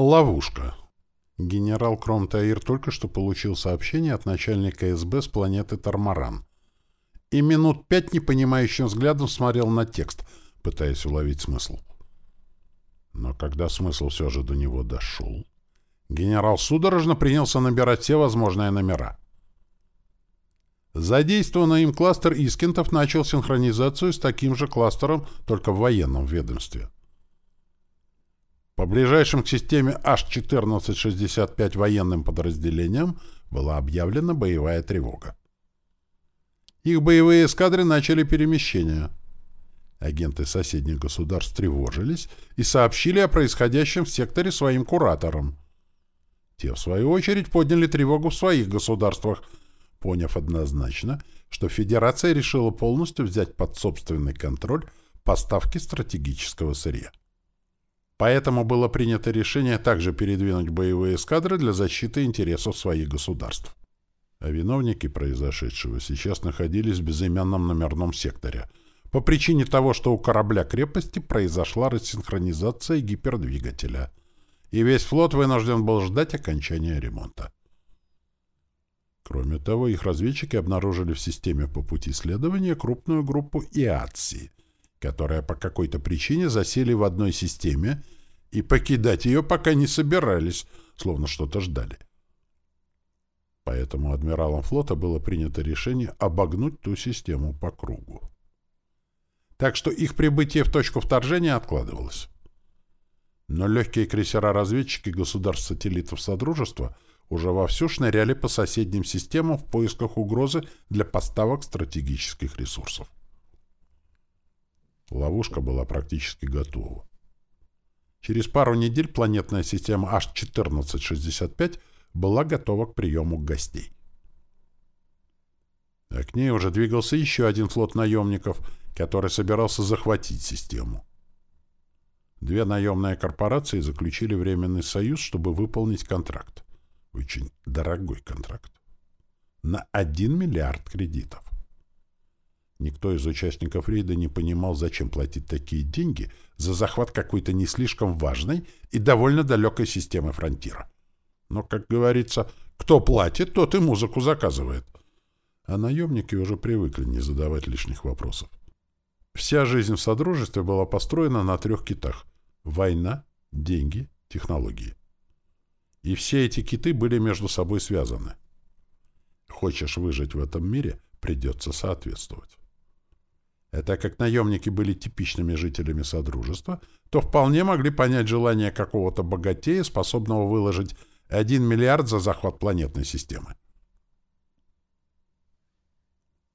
Ловушка. Генерал Кромтаир только что получил сообщение от начальника СБ с планеты Тармаран. И минут пять непонимающим взглядом смотрел на текст, пытаясь уловить смысл. Но когда смысл все же до него дошел, генерал судорожно принялся набирать все возможные номера. Задействованный им кластер Искентов начал синхронизацию с таким же кластером, только в военном ведомстве. По ближайшим к системе H1465 военным подразделениям была объявлена боевая тревога. Их боевые эскадры начали перемещение. Агенты соседних государств тревожились и сообщили о происходящем в секторе своим кураторам. Те, в свою очередь, подняли тревогу в своих государствах, поняв однозначно, что Федерация решила полностью взять под собственный контроль поставки стратегического сырья. Поэтому было принято решение также передвинуть боевые эскадры для защиты интересов своих государств. А виновники произошедшего сейчас находились в безымянном номерном секторе по причине того, что у корабля крепости произошла рассинхронизация гипердвигателя, и весь флот вынужден был ждать окончания ремонта. Кроме того, их разведчики обнаружили в системе по пути следования крупную группу ИАЦИ, которые по какой-то причине засели в одной системе и покидать ее пока не собирались, словно что-то ждали. Поэтому адмиралом флота было принято решение обогнуть ту систему по кругу. Так что их прибытие в точку вторжения откладывалось. Но легкие крейсера-разведчики государств-сателлитов Содружества уже вовсю шныряли по соседним системам в поисках угрозы для поставок стратегических ресурсов. Ловушка была практически готова. Через пару недель планетная система H1465 была готова к приему гостей. А к ней уже двигался еще один флот наемников, который собирался захватить систему. Две наемные корпорации заключили временный союз, чтобы выполнить контракт. Очень дорогой контракт. На 1 миллиард кредитов. Никто из участников рейда не понимал, зачем платить такие деньги за захват какой-то не слишком важной и довольно далекой системы фронтира. Но, как говорится, кто платит, тот и музыку заказывает. А наемники уже привыкли не задавать лишних вопросов. Вся жизнь в Содружестве была построена на трех китах — война, деньги, технологии. И все эти киты были между собой связаны. Хочешь выжить в этом мире — придется соответствовать. А так как наемники были типичными жителями Содружества, то вполне могли понять желание какого-то богатея, способного выложить 1 миллиард за захват планетной системы.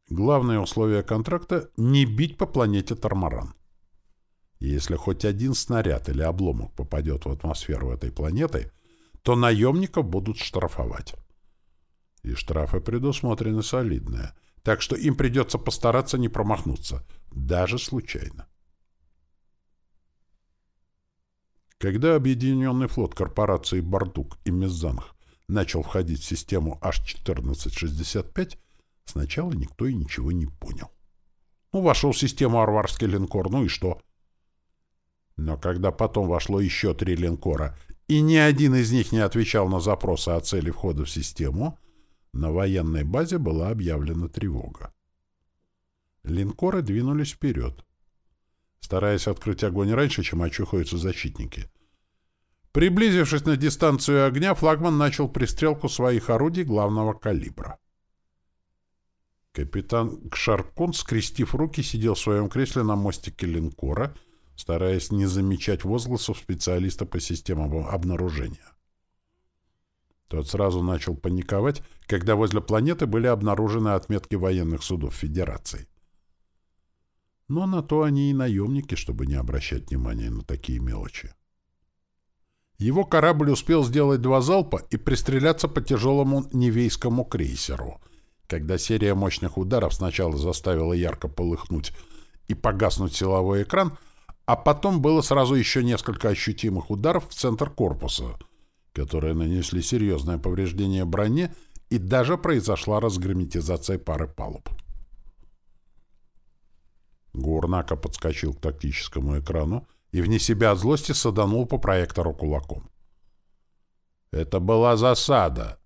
Главное условие контракта — не бить по планете Тормаран. Если хоть один снаряд или обломок попадет в атмосферу этой планеты, то наемников будут штрафовать. И штрафы предусмотрены солидные — так что им придется постараться не промахнуться, даже случайно. Когда объединенный флот корпорации «Бардук» и «Мезанг» начал входить в систему H-1465, сначала никто и ничего не понял. Ну, вошел в систему арварский линкор, ну и что? Но когда потом вошло еще три линкора, и ни один из них не отвечал на запросы о цели входа в систему, на военной базе была объявлена тревога. Линкоры двинулись вперед, стараясь открыть огонь раньше, чем очухаются защитники. Приблизившись на дистанцию огня, флагман начал пристрелку своих орудий главного калибра. Капитан Кшаркун, скрестив руки, сидел в своем кресле на мостике линкора, стараясь не замечать возгласов специалиста по системам обнаружения. Тот сразу начал паниковать, когда возле планеты были обнаружены отметки военных судов Федерации. Но на то они и наемники, чтобы не обращать внимания на такие мелочи. Его корабль успел сделать два залпа и пристреляться по тяжелому невейскому крейсеру, когда серия мощных ударов сначала заставила ярко полыхнуть и погаснуть силовой экран, а потом было сразу еще несколько ощутимых ударов в центр корпуса — которые нанесли серьезное повреждение броне и даже произошла разгерметизация пары палуб. Гурнака подскочил к тактическому экрану и вне себя от злости саданул по проектору кулаком. Это была засада.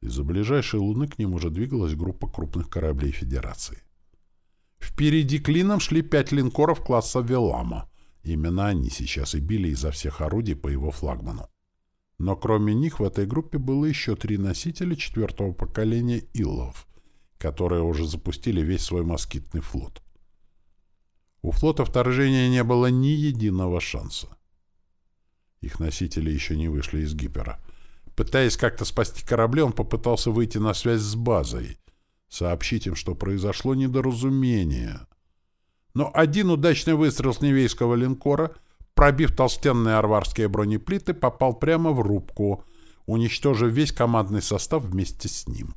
Из-за ближайшей луны к ним уже двигалась группа крупных кораблей Федерации. Впереди клином шли пять линкоров класса «Велама». Именно они сейчас и били изо всех орудий по его флагману. Но кроме них в этой группе было еще три носителя четвертого поколения «Иллов», которые уже запустили весь свой москитный флот. У флота вторжения не было ни единого шанса. Их носители еще не вышли из гипера. Пытаясь как-то спасти корабли, он попытался выйти на связь с базой, сообщить им, что произошло недоразумение. Но один удачный выстрел с невейского линкора, пробив толстенные арварские бронеплиты, попал прямо в рубку, уничтожив весь командный состав вместе с ним.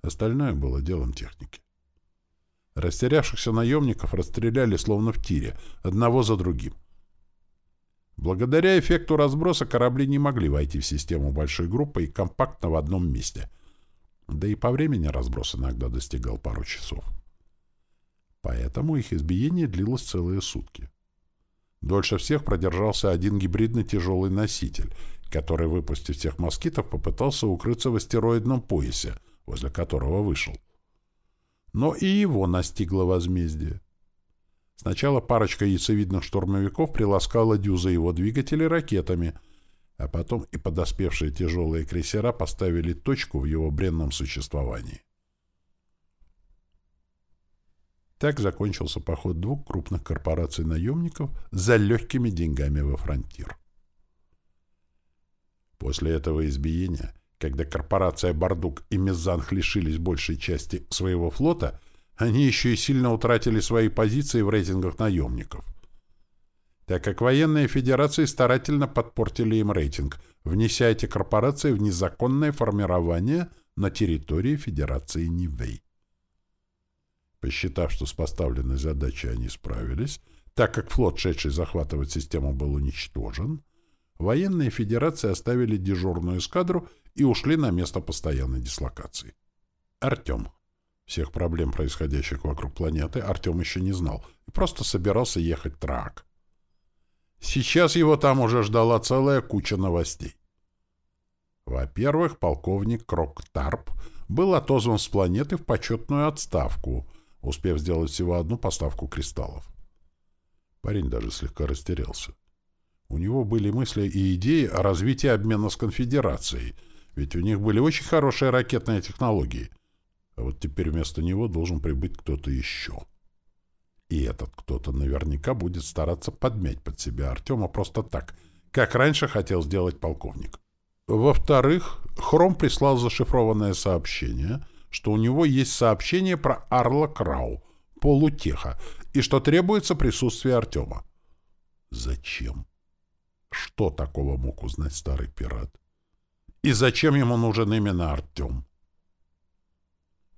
Остальное было делом техники. Растерявшихся наемников расстреляли словно в тире, одного за другим. Благодаря эффекту разброса корабли не могли войти в систему большой группы и компактно в одном месте. Да и по времени разброс иногда достигал пару часов. Поэтому их избиение длилось целые сутки. Дольше всех продержался один гибридный тяжелый носитель, который, выпустив всех москитов, попытался укрыться в астероидном поясе, возле которого вышел. Но и его настигло возмездие. Сначала парочка яйцевидных штурмовиков приласкала дюза его двигателей ракетами, а потом и подоспевшие тяжелые крейсера поставили точку в его бренном существовании. Так закончился поход двух крупных корпораций наемников за легкими деньгами во фронтир. После этого избиения, когда корпорация «Бардук» и «Мезанх» лишились большей части своего флота, они еще и сильно утратили свои позиции в рейтингах наемников. Так как военные федерации старательно подпортили им рейтинг, внеся эти корпорации в незаконное формирование на территории Федерации Нивей. Посчитав, что с поставленной задачей они справились, так как флот, шедший захватывать систему, был уничтожен, военные федерации оставили дежурную эскадру и ушли на место постоянной дислокации. Артем. Всех проблем, происходящих вокруг планеты, Артем еще не знал и просто собирался ехать Трак. Сейчас его там уже ждала целая куча новостей. Во-первых, полковник Кроктарп был отозван с планеты в почетную отставку, успев сделать всего одну поставку кристаллов. Парень даже слегка растерялся. У него были мысли и идеи о развитии обмена с конфедерацией, ведь у них были очень хорошие ракетные технологии — а вот теперь вместо него должен прибыть кто-то еще. И этот кто-то наверняка будет стараться подмять под себя Артема просто так, как раньше хотел сделать полковник. Во-вторых, Хром прислал зашифрованное сообщение, что у него есть сообщение про Арла Крау, полутеха, и что требуется присутствие Артема. Зачем? Что такого мог узнать старый пират? И зачем ему нужен именно Артем?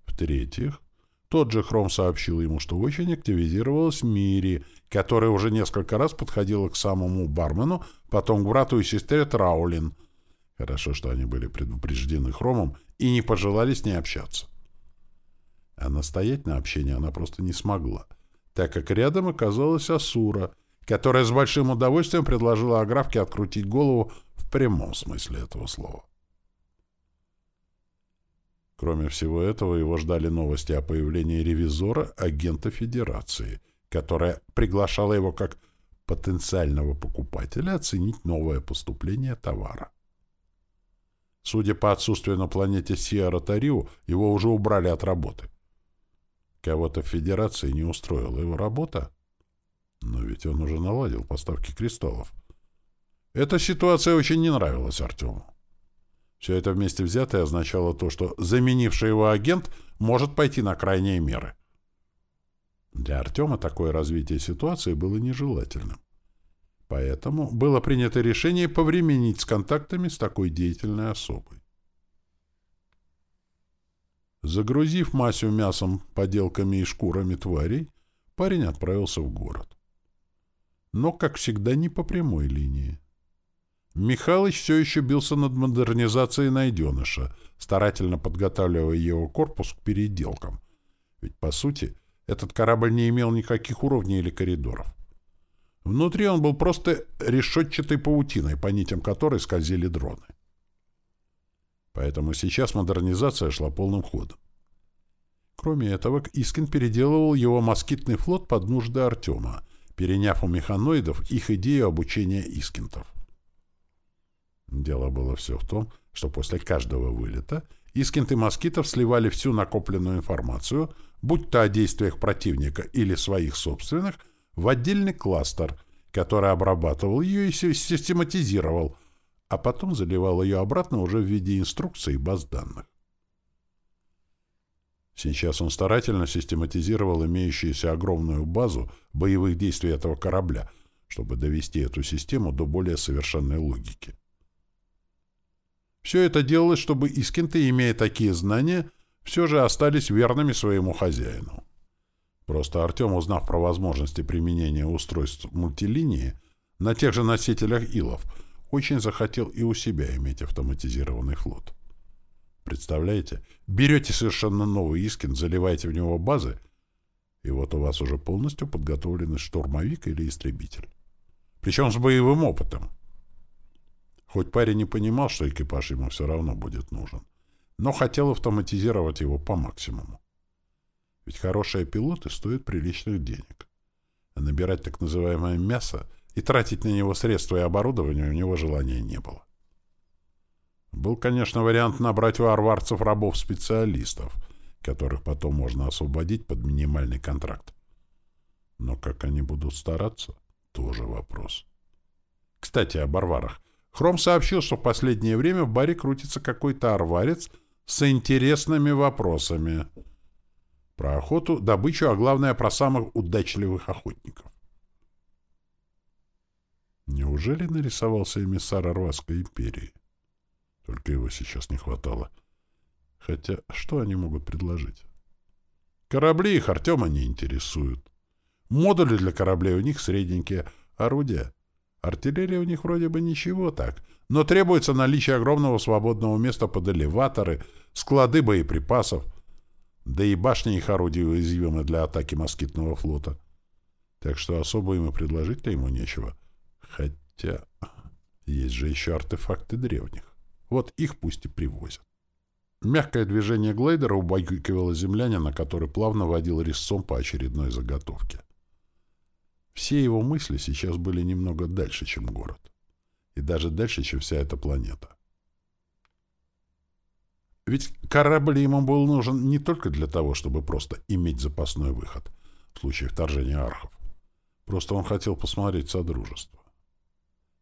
В-третьих, тот же Хром сообщил ему, что очень активизировалась Мири, которая уже несколько раз подходила к самому бармену, потом к брату и сестре Траулин. Хорошо, что они были предупреждены Хромом и не пожелали с ней общаться. А настоять на общение она просто не смогла, так как рядом оказалась Асура, которая с большим удовольствием предложила Аграфке открутить голову в прямом смысле этого слова. Кроме всего этого, его ждали новости о появлении ревизора агента Федерации, которая приглашала его как потенциального покупателя оценить новое поступление товара. Судя по отсутствию на планете Сиара-Тариу, его уже убрали от работы. Кого-то в Федерации не устроила его работа, но ведь он уже наладил поставки кристаллов. Эта ситуация очень не нравилась Артему. Все это вместе взятое означало то, что заменивший его агент может пойти на крайние меры. Для Артема такое развитие ситуации было нежелательным. Поэтому было принято решение повременить с контактами с такой деятельной особой. Загрузив Масю мясом, поделками и шкурами тварей, парень отправился в город. Но, как всегда, не по прямой линии. Михалыч все еще бился над модернизацией найденыша, старательно подготавливая его корпус к переделкам. Ведь, по сути, этот корабль не имел никаких уровней или коридоров. Внутри он был просто решетчатой паутиной, по нитям которой скользили дроны. Поэтому сейчас модернизация шла полным ходом. Кроме этого, Искин переделывал его москитный флот под нужды Артема, переняв у механоидов их идею обучения Искинтов. Дело было все в том, что после каждого вылета Искинты москитов сливали всю накопленную информацию, будь то о действиях противника или своих собственных, в отдельный кластер, который обрабатывал ее и систематизировал, а потом заливал ее обратно уже в виде инструкций и баз данных. Сейчас он старательно систематизировал имеющуюся огромную базу боевых действий этого корабля, чтобы довести эту систему до более совершенной логики. Все это делалось, чтобы Искинты, имея такие знания, все же остались верными своему хозяину. Просто Артем, узнав про возможности применения устройств мультилинии на тех же носителях Илов, очень захотел и у себя иметь автоматизированный флот. Представляете? Берете совершенно новый Искин, заливаете в него базы, и вот у вас уже полностью подготовленный штурмовик или истребитель. Причем с боевым опытом. Хоть парень не понимал, что экипаж ему все равно будет нужен, но хотел автоматизировать его по максимуму. Ведь хорошие пилоты стоят приличных денег. А набирать так называемое мясо и тратить на него средства и оборудование у него желания не было. Был, конечно, вариант набрать у арварцев рабов-специалистов, которых потом можно освободить под минимальный контракт. Но как они будут стараться, тоже вопрос. Кстати, об арварах. Хром сообщил, что в последнее время в баре крутится какой-то арварец с интересными вопросами. Про охоту, добычу, а главное, про самых удачливых охотников. Неужели нарисовался эмиссар Арварской империи? Только его сейчас не хватало. Хотя, что они могут предложить? Корабли их Артема не интересуют. Модули для кораблей у них средненькие, орудия. Артиллерия у них вроде бы ничего так, но требуется наличие огромного свободного места под элеваторы, склады боеприпасов, да и башни их орудий уязвимы для атаки москитного флота. Так что особо ему предложить-то ему нечего. Хотя есть же еще артефакты древних. Вот их пусть и привозят. Мягкое движение глайдера убаюкивало землянина, который плавно водил резцом по очередной заготовке. Все его мысли сейчас были немного дальше, чем город. И даже дальше, чем вся эта планета. Ведь корабль ему был нужен не только для того, чтобы просто иметь запасной выход в случае вторжения архов. Просто он хотел посмотреть Содружество.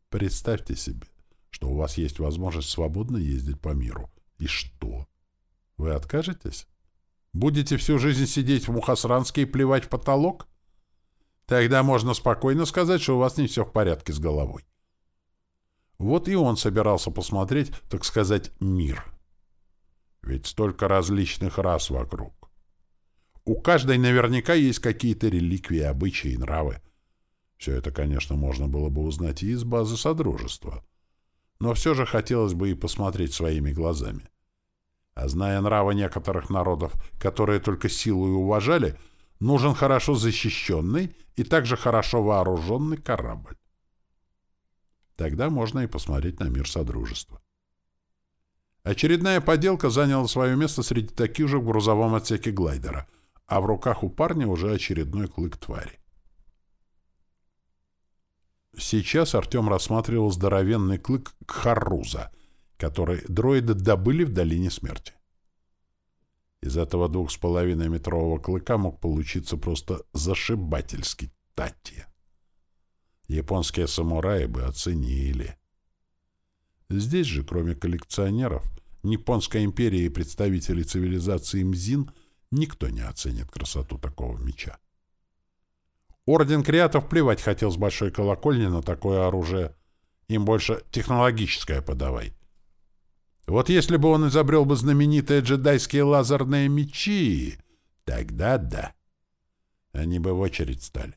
Представьте себе, что у вас есть возможность свободно ездить по миру. И что? Вы откажетесь? Будете всю жизнь сидеть в Мухасранске и плевать в потолок? Тогда можно спокойно сказать, что у вас не все в порядке с головой. Вот и он собирался посмотреть, так сказать, мир. Ведь столько различных рас вокруг. У каждой наверняка есть какие-то реликвии, обычаи и нравы. Все это, конечно, можно было бы узнать и из базы Содружества но все же хотелось бы и посмотреть своими глазами. А зная нравы некоторых народов, которые только силу и уважали, нужен хорошо защищенный и также хорошо вооруженный корабль. Тогда можно и посмотреть на мир Содружества. Очередная поделка заняла свое место среди таких же в грузовом отсеке глайдера, а в руках у парня уже очередной клык твари. Сейчас Артем рассматривал здоровенный клык Кхарруза, который дроиды добыли в Долине Смерти. Из этого двух с половиной метрового клыка мог получиться просто зашибательский тати. Японские самураи бы оценили. Здесь же, кроме коллекционеров, Японской империи и представителей цивилизации Мзин, никто не оценит красоту такого меча. Орден Креатов плевать хотел с большой колокольни на такое оружие. Им больше технологическое подавай. Вот если бы он изобрел бы знаменитые джедайские лазерные мечи, тогда да. Они бы в очередь стали.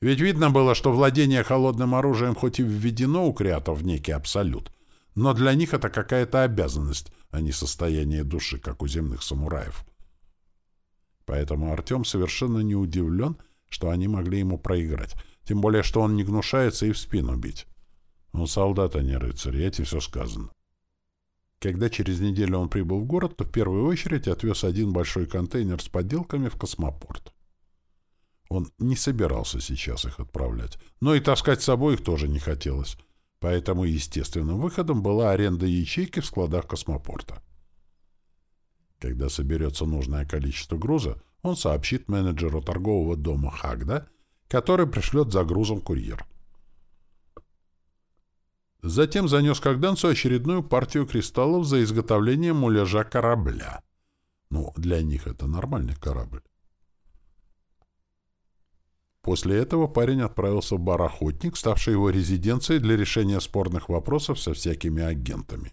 Ведь видно было, что владение холодным оружием хоть и введено у креатов в некий абсолют, но для них это какая-то обязанность, а не состояние души, как у земных самураев. Поэтому Артем совершенно не удивлен, что они могли ему проиграть. Тем более, что он не гнушается и в спину бить. Он солдат, а не рыцарь, и эти все сказано. Когда через неделю он прибыл в город, то в первую очередь отвез один большой контейнер с подделками в космопорт. Он не собирался сейчас их отправлять, но и таскать с собой их тоже не хотелось, поэтому естественным выходом была аренда ячейки в складах космопорта. Когда соберется нужное количество груза, он сообщит менеджеру торгового дома Хагда, который пришлет за грузом курьер. Затем занес Когданцу очередную партию кристаллов за изготовление муляжа корабля. Ну, для них это нормальный корабль. После этого парень отправился в бар «Охотник», ставший его резиденцией для решения спорных вопросов со всякими агентами.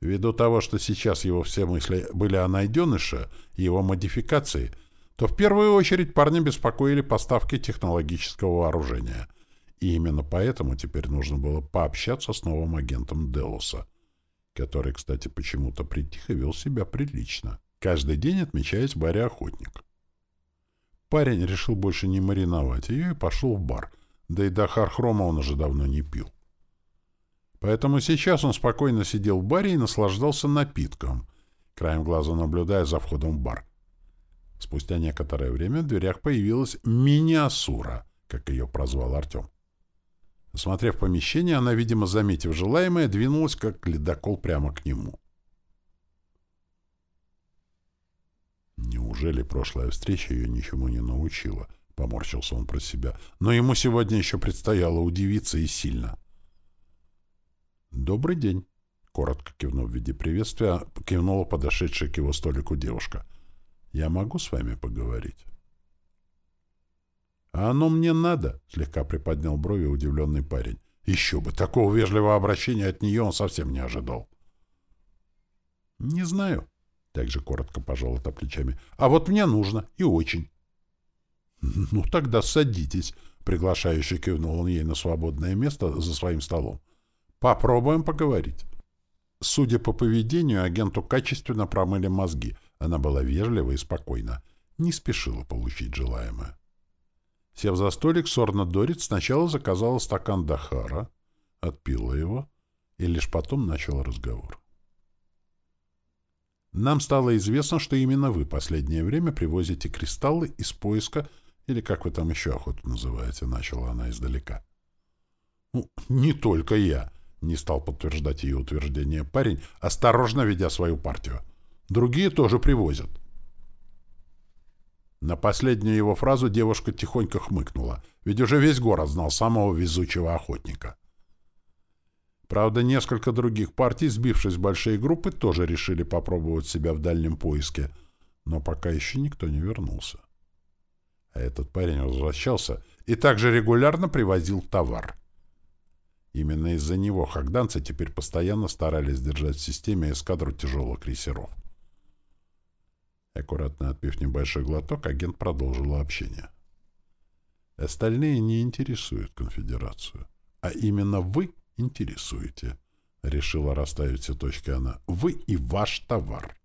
Ввиду того, что сейчас его все мысли были о найденыше и его модификации, то в первую очередь парня беспокоили поставки технологического вооружения — и именно поэтому теперь нужно было пообщаться с новым агентом Делоса, который, кстати, почему-то притих и вел себя прилично, каждый день отмечаясь в баре «Охотник». Парень решил больше не мариновать ее и пошел в бар, да и до Хархрома он уже давно не пил. Поэтому сейчас он спокойно сидел в баре и наслаждался напитком, краем глаза наблюдая за входом в бар. Спустя некоторое время в дверях появилась мини-асура, как ее прозвал Артем. Осмотрев помещение, она, видимо, заметив желаемое, двинулась, как ледокол, прямо к нему. Неужели прошлая встреча ее ничему не научила? Поморщился он про себя. Но ему сегодня еще предстояло удивиться и сильно. «Добрый день», — коротко кивнув в виде приветствия, кивнула подошедшая к его столику девушка. «Я могу с вами поговорить?» «А оно мне надо?» — слегка приподнял брови удивленный парень. «Еще бы! Такого вежливого обращения от нее он совсем не ожидал». «Не знаю», — также коротко пожал это плечами. «А вот мне нужно, и очень». «Ну, тогда садитесь», — приглашающе кивнул он ей на свободное место за своим столом. «Попробуем поговорить». Судя по поведению, агенту качественно промыли мозги. Она была вежлива и спокойна. Не спешила получить желаемое. Сев за столик, Сорна Дорит сначала заказала стакан Дахара, отпила его и лишь потом начал разговор. Нам стало известно, что именно вы последнее время привозите кристаллы из поиска, или как вы там еще охоту называете, начала она издалека. Ну, не только я, не стал подтверждать ее утверждение парень, осторожно ведя свою партию. Другие тоже привозят. — на последнюю его фразу девушка тихонько хмыкнула, ведь уже весь город знал самого везучего охотника. Правда, несколько других партий, сбившись в большие группы, тоже решили попробовать себя в дальнем поиске, но пока еще никто не вернулся. А этот парень возвращался и также регулярно привозил товар. Именно из-за него хагданцы теперь постоянно старались держать в системе эскадру тяжелых крейсеров. Аккуратно отпив небольшой глоток, агент продолжил общение. Остальные не интересуют конфедерацию. А именно вы интересуете. Решила расставить все точки она. Вы и ваш товар.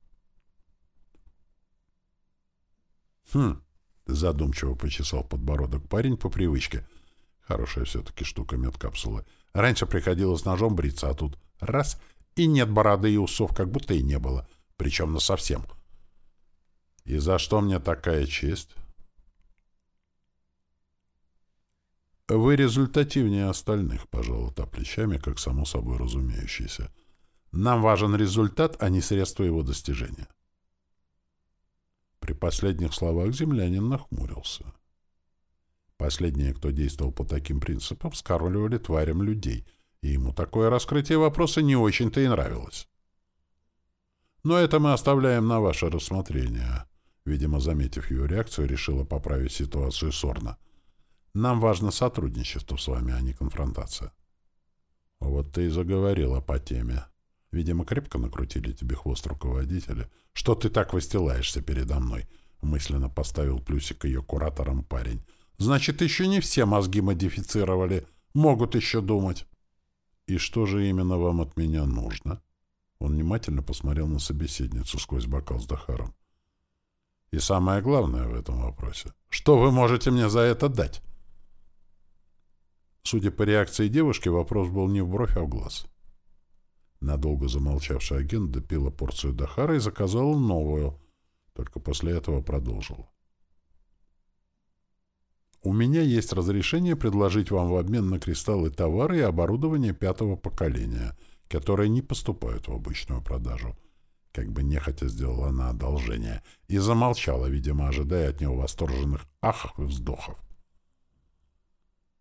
Хм, задумчиво почесал подбородок парень по привычке. Хорошая все-таки штука медкапсулы. Раньше приходилось ножом бриться, а тут раз — и нет бороды и усов, как будто и не было. Причем насовсем. совсем. И за что мне такая честь? Вы результативнее остальных, пожалуй, плечами, как само собой разумеющееся. Нам важен результат, а не средство его достижения. При последних словах землянин нахмурился. Последние, кто действовал по таким принципам, скармливали тварям людей, и ему такое раскрытие вопроса не очень-то и нравилось. Но это мы оставляем на ваше рассмотрение. Видимо, заметив ее реакцию, решила поправить ситуацию Сорна. «Нам важно сотрудничество с вами, а не конфронтация». «Вот ты и заговорила по теме. Видимо, крепко накрутили тебе хвост руководителя. Что ты так выстилаешься передо мной?» Мысленно поставил плюсик ее куратором парень. «Значит, еще не все мозги модифицировали. Могут еще думать». «И что же именно вам от меня нужно?» Он внимательно посмотрел на собеседницу сквозь бокал с Дахаром. И самое главное в этом вопросе, что вы можете мне за это дать? Судя по реакции девушки, вопрос был не в бровь, а в глаз. Надолго замолчавший агент допила порцию Дахара и заказала новую, только после этого продолжила. У меня есть разрешение предложить вам в обмен на кристаллы товары и оборудование пятого поколения, которые не поступают в обычную продажу. Как бы нехотя сделала она одолжение и замолчала, видимо, ожидая от него восторженных и вздохов.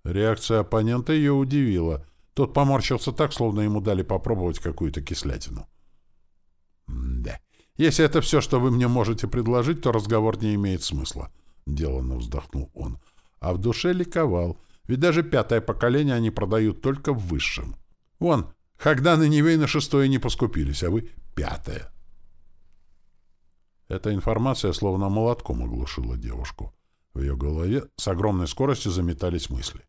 Реакция оппонента ее удивила. Тот поморщился так, словно ему дали попробовать какую-то кислятину. «Да, если это все, что вы мне можете предложить, то разговор не имеет смысла», — деланно вздохнул он а в душе ликовал, ведь даже пятое поколение они продают только в высшем. Вон, Хагдан и Нивей на шестое не поскупились, а вы — пятое. Эта информация словно молотком оглушила девушку. В ее голове с огромной скоростью заметались мысли.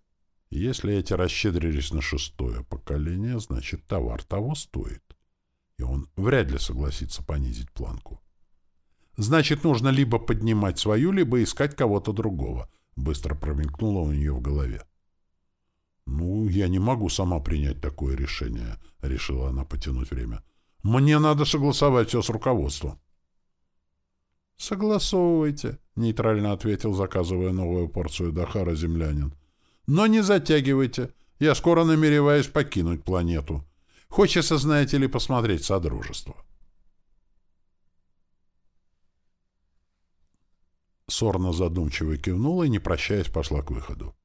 Если эти расщедрились на шестое поколение, значит, товар того стоит. И он вряд ли согласится понизить планку. Значит, нужно либо поднимать свою, либо искать кого-то другого — Быстро промелькнуло у нее в голове. «Ну, я не могу сама принять такое решение», — решила она потянуть время. «Мне надо согласовать все с руководством». «Согласовывайте», — нейтрально ответил, заказывая новую порцию Дахара землянин. «Но не затягивайте. Я скоро намереваюсь покинуть планету. Хочется, знаете ли, посмотреть Содружество». Сорна задумчиво кивнула и, не прощаясь, пошла к выходу.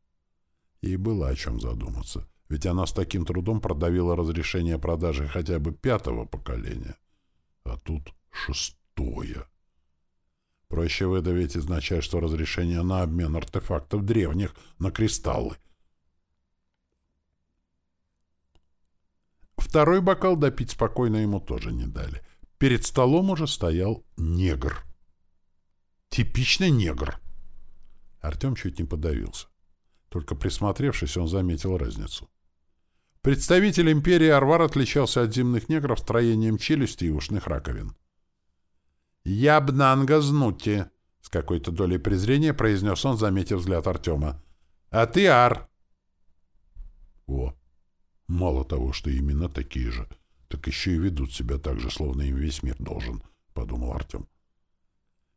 Ей было о чем задуматься, ведь она с таким трудом продавила разрешение продажи хотя бы пятого поколения. А тут шестое. Проще выдавить из начальства разрешение на обмен артефактов древних на кристаллы. Второй бокал допить спокойно ему тоже не дали. Перед столом уже стоял негр. Типичный негр. Артем чуть не подавился. Только присмотревшись, он заметил разницу. Представитель империи Арвар отличался от земных негров строением челюсти и ушных раковин. «Ябнанга знути!» — с какой-то долей презрения произнес он, заметив взгляд Артема. «А ты Ар!» «О! Мало того, что именно такие же, так еще и ведут себя так же, словно им весь мир должен», — подумал Артем.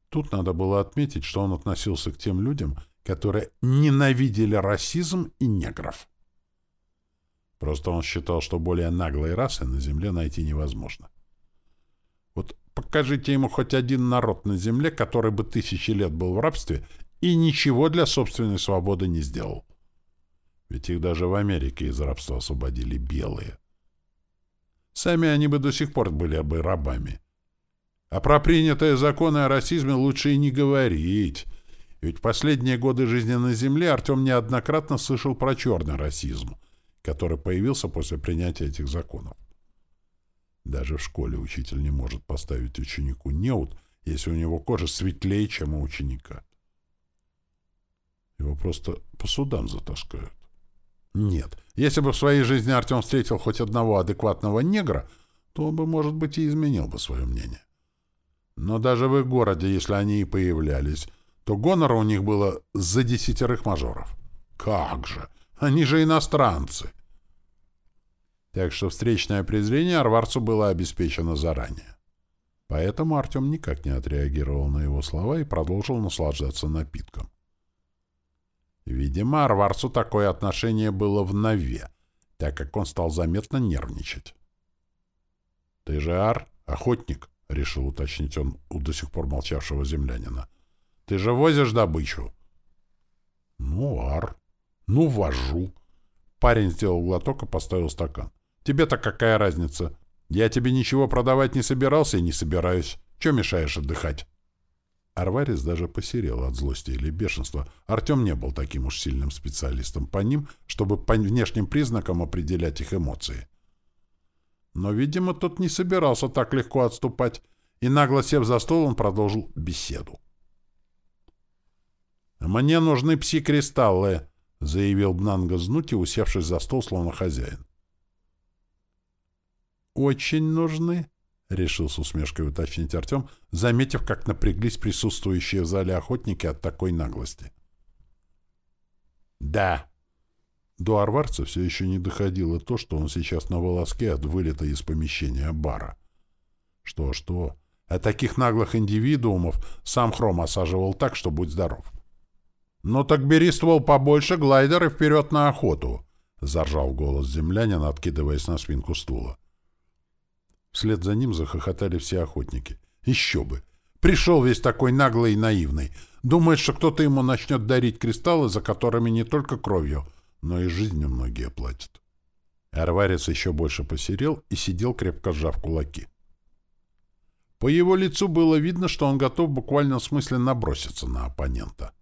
Тут надо было отметить, что он относился к тем людям, которые ненавидели расизм и негров. Просто он считал, что более наглой расы на Земле найти невозможно. Вот покажите ему хоть один народ на Земле, который бы тысячи лет был в рабстве и ничего для собственной свободы не сделал. Ведь их даже в Америке из рабства освободили белые. Сами они бы до сих пор были бы рабами. А про принятые законы о расизме лучше и не говорить. Ведь последние годы жизни на Земле Артем неоднократно слышал про черный расизм, который появился после принятия этих законов. Даже в школе учитель не может поставить ученику неуд, если у него кожа светлее, чем у ученика. Его просто по судам затаскают. Нет, если бы в своей жизни Артем встретил хоть одного адекватного негра, то он бы, может быть, и изменил бы свое мнение. Но даже в их городе, если они и появлялись, то гонора у них было за десятерых мажоров. Как же! Они же иностранцы! Так что встречное презрение Арварцу было обеспечено заранее. Поэтому Артем никак не отреагировал на его слова и продолжил наслаждаться напитком. Видимо, Арварцу такое отношение было в нове, так как он стал заметно нервничать. «Ты же Ар, охотник», — решил уточнить он у до сих пор молчавшего землянина. — Ты же возишь добычу? — Ну, ар. Ну, вожу. Парень сделал глоток и поставил стакан. — Тебе-то какая разница? Я тебе ничего продавать не собирался и не собираюсь. Че мешаешь отдыхать? Арварис даже посерел от злости или бешенства. Артем не был таким уж сильным специалистом по ним, чтобы по внешним признакам определять их эмоции. — но, видимо, тот не собирался так легко отступать, и, нагло сев за стол, он продолжил беседу. «Мне нужны пси-кристаллы», — заявил Бнанга Знути, усевшись за стол, словно хозяин. «Очень нужны», — решил с усмешкой уточнить Артем, заметив, как напряглись присутствующие в зале охотники от такой наглости. «Да». До арварца все еще не доходило то, что он сейчас на волоске от вылета из помещения бара. Что-что, а таких наглых индивидуумов сам Хром осаживал так, что будь здоров. «Ну так бери ствол побольше, глайдер и вперед на охоту!» — заржал голос землянина, откидываясь на спинку стула. Вслед за ним захохотали все охотники. «Еще бы! Пришел весь такой наглый и наивный. Думает, что кто-то ему начнет дарить кристаллы, за которыми не только кровью, но и жизнью многие платят». Арварец еще больше посерел и сидел, крепко сжав кулаки. По его лицу было видно, что он готов буквально в смысле наброситься на оппонента.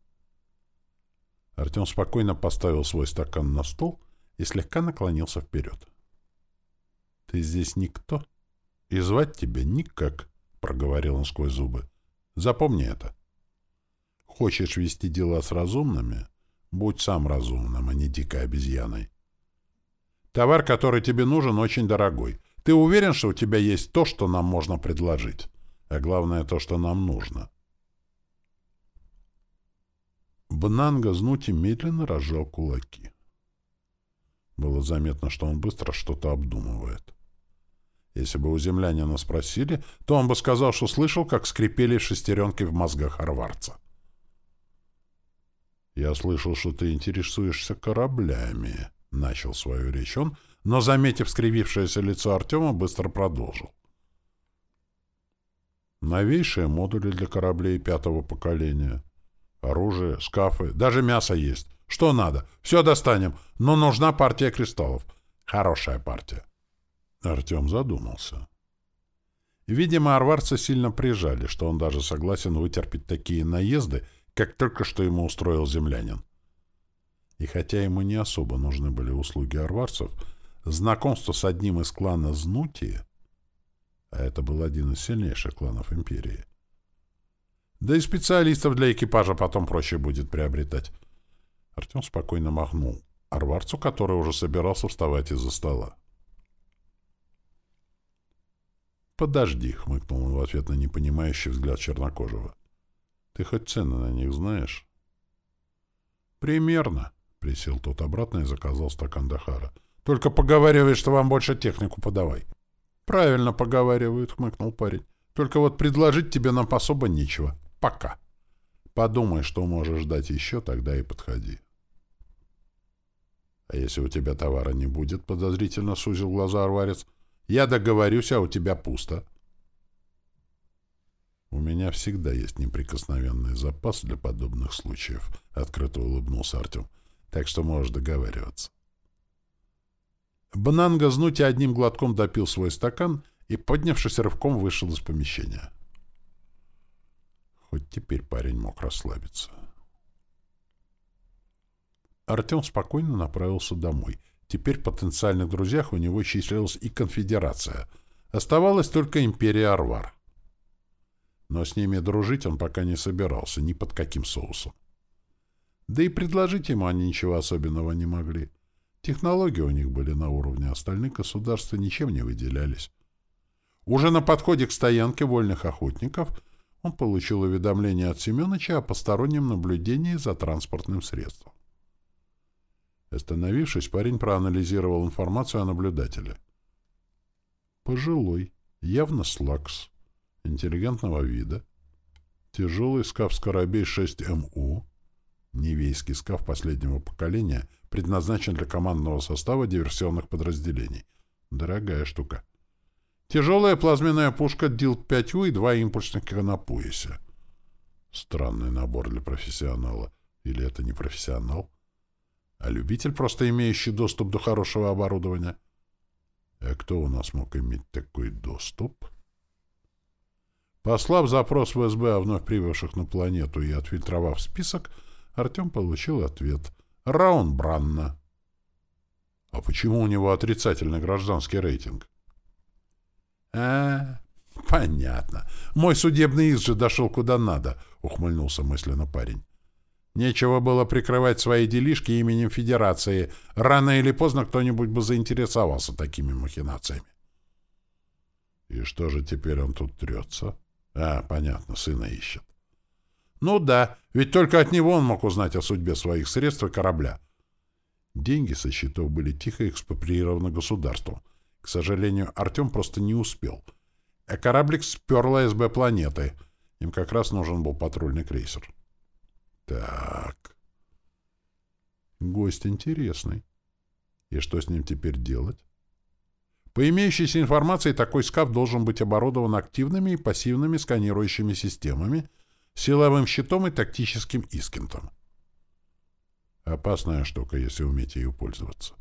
Артем спокойно поставил свой стакан на стол и слегка наклонился вперед. — Ты здесь никто, и звать тебя никак, — проговорил он сквозь зубы. — Запомни это. Хочешь вести дела с разумными? Будь сам разумным, а не дикой обезьяной. Товар, который тебе нужен, очень дорогой. Ты уверен, что у тебя есть то, что нам можно предложить? А главное, то, что нам нужно. Бнанга Знути медленно разжал кулаки. Было заметно, что он быстро что-то обдумывает. Если бы у землянина спросили, то он бы сказал, что слышал, как скрипели шестеренки в мозгах арварца. «Я слышал, что ты интересуешься кораблями», — начал свою речь он, но, заметив скривившееся лицо Артема, быстро продолжил. «Новейшие модули для кораблей пятого поколения. Оружие, скафы, даже мясо есть. Что надо? Все достанем, но нужна партия кристаллов. Хорошая партия». Артем задумался. Видимо, арварца сильно прижали, что он даже согласен вытерпеть такие наезды, как только что ему устроил землянин. И хотя ему не особо нужны были услуги арварцев, знакомство с одним из клана Знути, а это был один из сильнейших кланов империи, да и специалистов для экипажа потом проще будет приобретать. Артем спокойно махнул арварцу, который уже собирался вставать из-за стола. «Подожди», — хмыкнул он в ответ на непонимающий взгляд чернокожего. «Ты хоть цены на них знаешь?» «Примерно», — присел тот обратно и заказал стакан Дахара. «Только поговаривает, что вам больше технику подавай». «Правильно поговаривают», — хмыкнул парень. «Только вот предложить тебе нам особо нечего. Пока. Подумай, что можешь ждать еще, тогда и подходи». «А если у тебя товара не будет?» — подозрительно сузил глаза Арварец. Я договорюсь, а у тебя пусто. У меня всегда есть неприкосновенный запас для подобных случаев, открыто улыбнулся Артем. Так что можешь договариваться. Банан газнуть одним глотком допил свой стакан и, поднявшись рывком, вышел из помещения. Хоть теперь парень мог расслабиться. Артем спокойно направился домой — Теперь в потенциальных друзьях у него числилась и конфедерация. Оставалась только империя Арвар. Но с ними дружить он пока не собирался, ни под каким соусом. Да и предложить ему они ничего особенного не могли. Технологии у них были на уровне остальных государств и ничем не выделялись. Уже на подходе к стоянке вольных охотников он получил уведомление от Семеновича о постороннем наблюдении за транспортным средством. Остановившись, парень проанализировал информацию о наблюдателе. Пожилой, явно слакс, интеллигентного вида, тяжелый скаф-скоробей 6МУ, невейский скаф последнего поколения, предназначен для командного состава диверсионных подразделений. Дорогая штука. Тяжелая плазменная пушка ДИЛ-5У и два импульсника на. Странный набор для профессионала. Или это не профессионал? А любитель, просто имеющий доступ до хорошего оборудования. А кто у нас мог иметь такой доступ? Послав запрос в СБ о вновь прибывших на планету и отфильтровав список, Артем получил ответ. Раун Бранна. А почему у него отрицательный гражданский рейтинг? А, понятно. Мой судебный иск же дошел куда надо, ухмыльнулся мысленно парень. Нечего было прикрывать свои делишки именем Федерации. Рано или поздно кто-нибудь бы заинтересовался такими махинациями. И что же теперь он тут трется? А, понятно, сына ищет. Ну да, ведь только от него он мог узнать о судьбе своих средств и корабля. Деньги со счетов были тихо экспроприированы государством. К сожалению, Артем просто не успел. А кораблик сперла СБ планеты. Им как раз нужен был патрульный крейсер. Так. Гость интересный. И что с ним теперь делать? По имеющейся информации, такой скаф должен быть оборудован активными и пассивными сканирующими системами, силовым щитом и тактическим искентом. Опасная штука, если уметь ею пользоваться.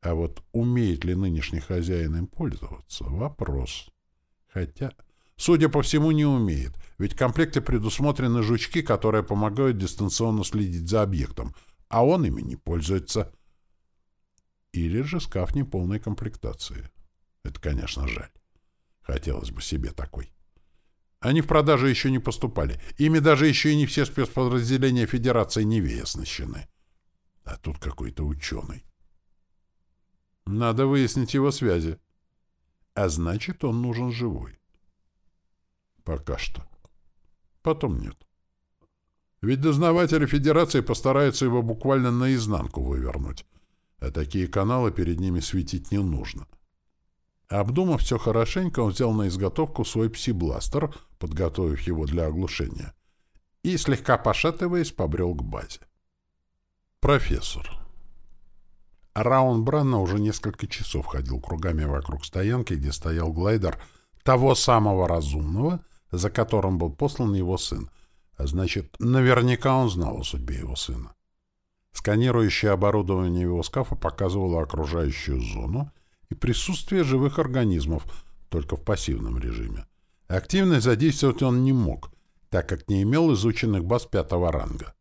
А вот умеет ли нынешний хозяин им пользоваться — вопрос. Хотя, судя по всему, не умеет, ведь в комплекте предусмотрены жучки, которые помогают дистанционно следить за объектом, а он ими не пользуется. Или же скаф неполной комплектации. Это, конечно, жаль. Хотелось бы себе такой. Они в продажу еще не поступали. Ими даже еще и не все спецподразделения Федерации Невея оснащены. А тут какой-то ученый. Надо выяснить его связи. А значит, он нужен живой. Пока что. Потом нет. Ведь дознаватели Федерации постараются его буквально наизнанку вывернуть. А такие каналы перед ними светить не нужно. — Обдумав все хорошенько, он взял на изготовку свой пси-бластер, подготовив его для оглушения, и, слегка пошатываясь, побрел к базе. Профессор. Раун Бранна уже несколько часов ходил кругами вокруг стоянки, где стоял глайдер того самого разумного, за которым был послан его сын, а значит, наверняка он знал о судьбе его сына. Сканирующее оборудование его скафа показывало окружающую зону, и присутствие живых организмов, только в пассивном режиме. Активно задействовать он не мог, так как не имел изученных баз пятого ранга.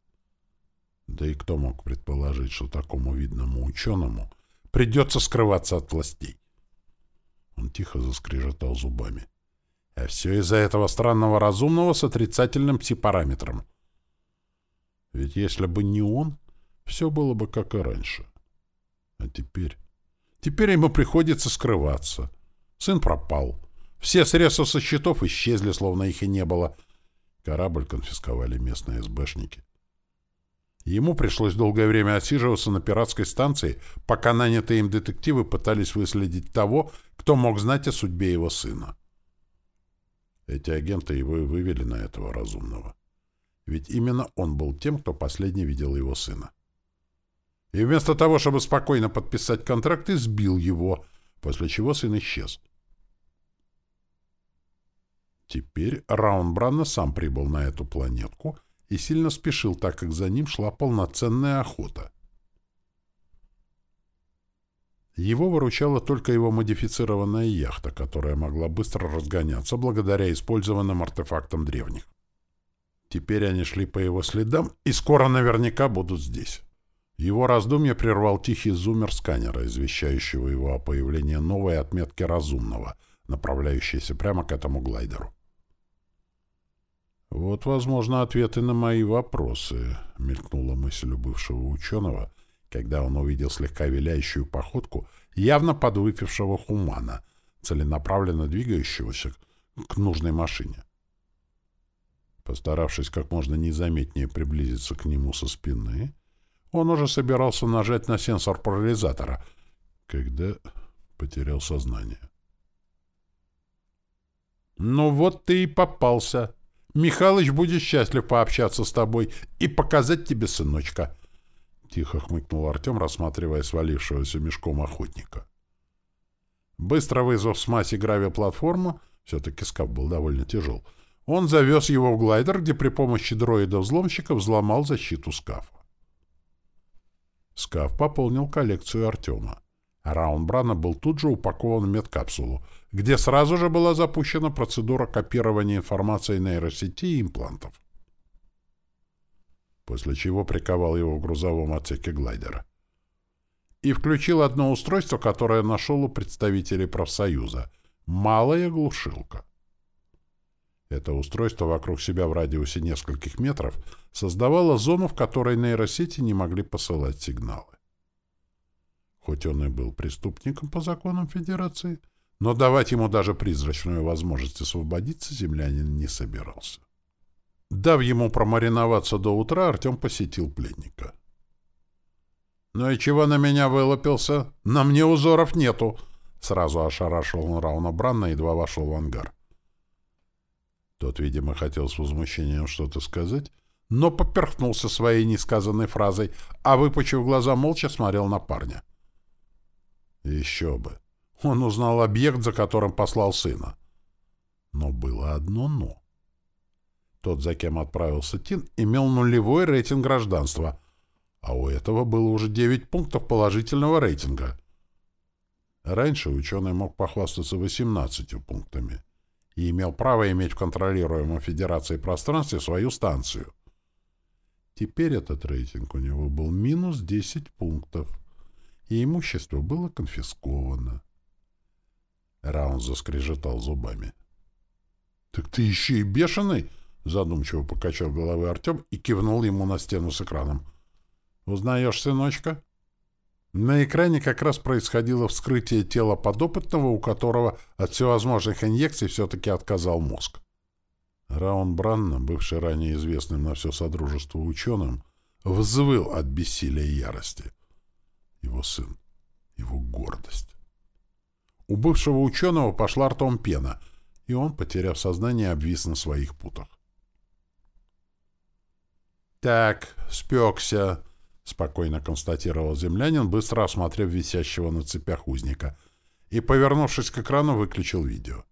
Да и кто мог предположить, что такому видному ученому придется скрываться от властей? Он тихо заскрежетал зубами. А все из-за этого странного разумного с отрицательным пси-параметром. Ведь если бы не он, все было бы как и раньше. А теперь... Теперь ему приходится скрываться. Сын пропал. Все средства со счетов исчезли, словно их и не было. Корабль конфисковали местные СБшники. Ему пришлось долгое время отсиживаться на пиратской станции, пока нанятые им детективы пытались выследить того, кто мог знать о судьбе его сына. Эти агенты его и вывели на этого разумного. Ведь именно он был тем, кто последний видел его сына и вместо того, чтобы спокойно подписать контракт, избил его, после чего сын исчез. Теперь Раунбранна сам прибыл на эту планетку и сильно спешил, так как за ним шла полноценная охота. Его выручала только его модифицированная яхта, которая могла быстро разгоняться благодаря использованным артефактам древних. Теперь они шли по его следам и скоро наверняка будут здесь. Его раздумье прервал тихий зумер сканера, извещающего его о появлении новой отметки разумного, направляющейся прямо к этому глайдеру. «Вот, возможно, ответы на мои вопросы», — мелькнула мысль у бывшего ученого, когда он увидел слегка виляющую походку явно подвыпившего хумана, целенаправленно двигающегося к нужной машине. Постаравшись как можно незаметнее приблизиться к нему со спины, он уже собирался нажать на сенсор парализатора, когда потерял сознание. «Ну вот ты и попался. Михалыч будет счастлив пообщаться с тобой и показать тебе сыночка», — тихо хмыкнул Артем, рассматривая свалившегося мешком охотника. Быстро вызвав с масси гравиплатформу, все-таки скаф был довольно тяжел, он завез его в глайдер, где при помощи дроида-взломщика взломал защиту скафа. Скаф пополнил коллекцию Артема. Раунбрана был тут же упакован в медкапсулу, где сразу же была запущена процедура копирования информации нейросети и имплантов. После чего приковал его в грузовом отсеке глайдера. И включил одно устройство, которое нашел у представителей профсоюза — малая глушилка. Это устройство вокруг себя в радиусе нескольких метров создавало зону, в которой нейросети не могли посылать сигналы. Хоть он и был преступником по законам Федерации, но давать ему даже призрачную возможность освободиться землянин не собирался. Дав ему промариноваться до утра, Артем посетил пленника. «Ну и чего на меня вылупился? На мне узоров нету!» Сразу ошарашил он Рауна Бранна, едва вошел в ангар. Тот, видимо, хотел с возмущением что-то сказать, но поперхнулся своей несказанной фразой, а, выпучив глаза, молча смотрел на парня. Еще бы. Он узнал объект, за которым послал сына. Но было одно «но». Тот, за кем отправился Тин, имел нулевой рейтинг гражданства, а у этого было уже 9 пунктов положительного рейтинга. Раньше ученый мог похвастаться 18 пунктами и имел право иметь в контролируемом Федерацией пространстве свою станцию. Теперь этот рейтинг у него был минус 10 пунктов, и имущество было конфисковано. Раун заскрежетал зубами. — Так ты еще и бешеный? — задумчиво покачал головой Артем и кивнул ему на стену с экраном. — Узнаешь, сыночка? На экране как раз происходило вскрытие тела подопытного, у которого от всевозможных инъекций все-таки отказал мозг. Раун Бранна, бывший ранее известным на все Содружество ученым, взвыл от бессилия и ярости. Его сын, его гордость. У бывшего ученого пошла ртом пена, и он, потеряв сознание, обвис на своих путах. «Так, спекся», — спокойно констатировал землянин, быстро осмотрев висящего на цепях узника, и, повернувшись к экрану, выключил видео.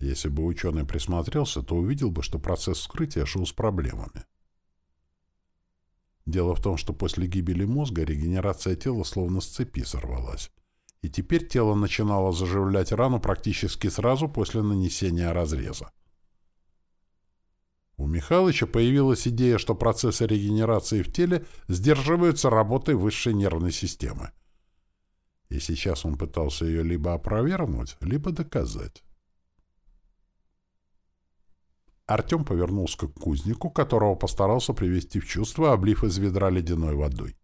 Если бы ученый присмотрелся, то увидел бы, что процесс вскрытия шел с проблемами. Дело в том, что после гибели мозга регенерация тела словно с цепи сорвалась, и теперь тело начинало заживлять рану практически сразу после нанесения разреза. У Михалыча появилась идея, что процессы регенерации в теле сдерживаются работой высшей нервной системы. И сейчас он пытался ее либо опровергнуть, либо доказать. Артем повернулся к кузнику, которого постарался привести в чувство, облив из ведра ледяной водой.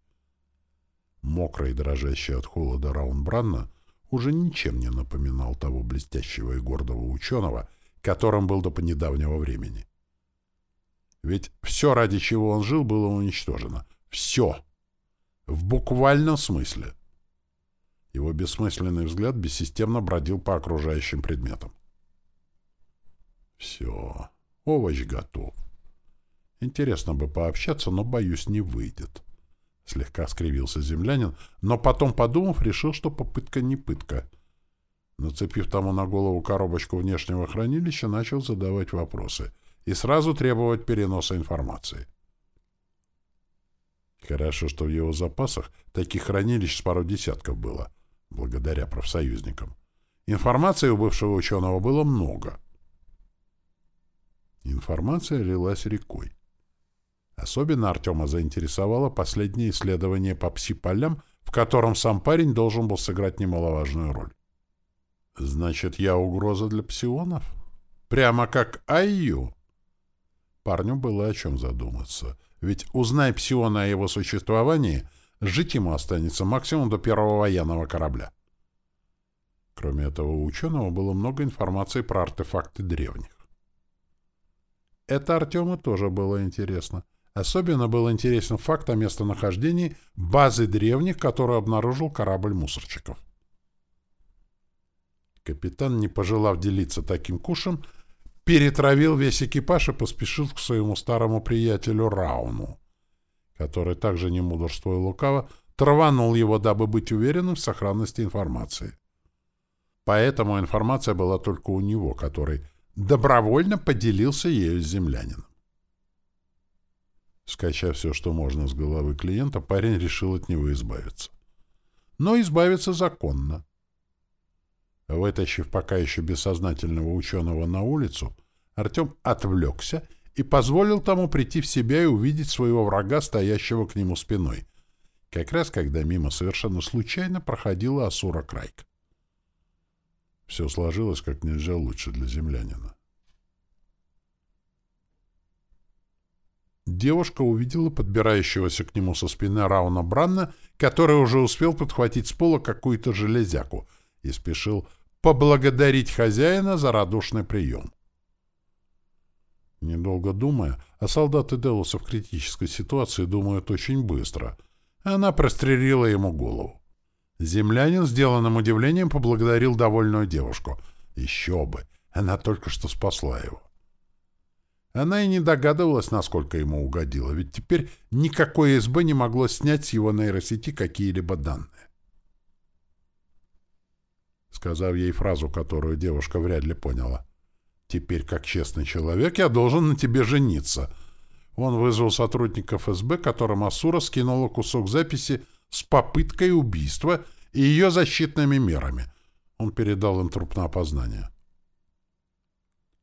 Мокрый и дрожащий от холода Раунбранна уже ничем не напоминал того блестящего и гордого ученого, которым был до недавнего времени. Ведь все, ради чего он жил, было уничтожено. Все. В буквальном смысле. Его бессмысленный взгляд бессистемно бродил по окружающим предметам. Все. Овощ готов. Интересно бы пообщаться, но, боюсь, не выйдет. Слегка скривился землянин, но потом, подумав, решил, что попытка не пытка. Нацепив тому на голову коробочку внешнего хранилища, начал задавать вопросы — и сразу требовать переноса информации. Хорошо, что в его запасах таких хранилищ с пару десятков было, благодаря профсоюзникам. Информации у бывшего ученого было много. Информация лилась рекой. Особенно Артема заинтересовало последнее исследование по пси-полям, в котором сам парень должен был сыграть немаловажную роль. «Значит, я угроза для псионов? Прямо как Айю?» Парню было о чем задуматься. Ведь, узнай Псиона о его существовании, жить ему останется максимум до первого военного корабля. Кроме этого, у ученого было много информации про артефакты древних. Это Артему тоже было интересно. Особенно был интересен факт о местонахождении базы древних, которую обнаружил корабль мусорчиков. Капитан, не пожелав делиться таким кушем, перетравил весь экипаж и поспешил к своему старому приятелю Рауну, который также не мудрство и лукаво траванул его, дабы быть уверенным в сохранности информации. Поэтому информация была только у него, который добровольно поделился ею с землянином. Скачав все, что можно с головы клиента, парень решил от него избавиться. Но избавиться законно. Вытащив пока еще бессознательного ученого на улицу, Артем отвлекся и позволил тому прийти в себя и увидеть своего врага, стоящего к нему спиной, как раз когда мимо совершенно случайно проходила Асура Крайк. Все сложилось как нельзя лучше для землянина. Девушка увидела подбирающегося к нему со спины Рауна Бранна, который уже успел подхватить с пола какую-то железяку и спешил поблагодарить хозяина за радушный прием. Недолго думая, а солдаты Делуса в критической ситуации думают очень быстро, она прострелила ему голову. Землянин сделанным удивлением поблагодарил довольную девушку. Еще бы, она только что спасла его. Она и не догадывалась, насколько ему угодило, ведь теперь никакое СБ не могло снять с его нейросети какие-либо данные. Сказав ей фразу, которую девушка вряд ли поняла. «Теперь, как честный человек, я должен на тебе жениться». Он вызвал сотрудников СБ, которым Асура скинула кусок записи с попыткой убийства и ее защитными мерами. Он передал им труп на опознание.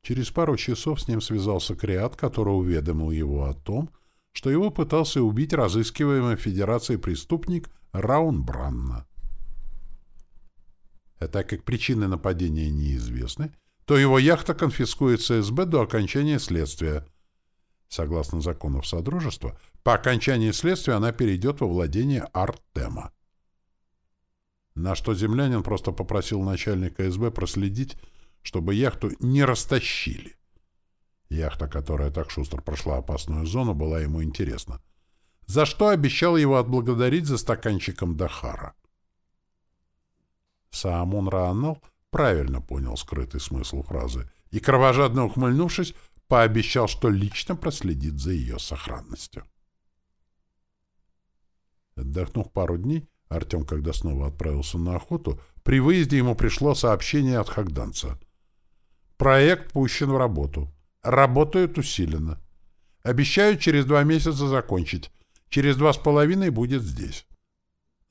Через пару часов с ним связался Криат, который уведомил его о том, что его пытался убить разыскиваемый Федерацией преступник Раун Бранна. А так как причины нападения неизвестны, то его яхта конфискуется СБ до окончания следствия. Согласно законам Содружества, по окончании следствия она перейдет во владение Артема. На что землянин просто попросил начальника СБ проследить, чтобы яхту не растащили. Яхта, которая так шустро прошла опасную зону, была ему интересна. За что обещал его отблагодарить за стаканчиком Дахара. Саамун Раанал правильно понял скрытый смысл фразы и, кровожадно ухмыльнувшись, пообещал, что лично проследит за ее сохранностью. Отдохнув пару дней, Артем, когда снова отправился на охоту, при выезде ему пришло сообщение от Хагданца — Проект пущен в работу. Работают усиленно. Обещают через два месяца закончить. Через два с половиной будет здесь.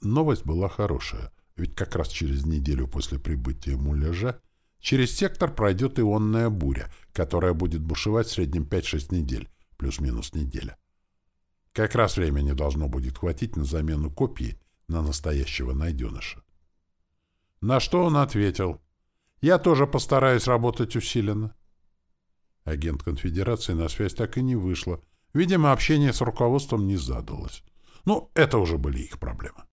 Новость была хорошая, ведь как раз через неделю после прибытия муляжа через сектор пройдет ионная буря, которая будет бушевать в среднем 5-6 недель, плюс-минус неделя. Как раз времени должно будет хватить на замену копии на настоящего найденыша. На что он ответил — я тоже постараюсь работать усиленно. Агент конфедерации на связь так и не вышла. Видимо, общение с руководством не задалось. Ну, это уже были их проблемы.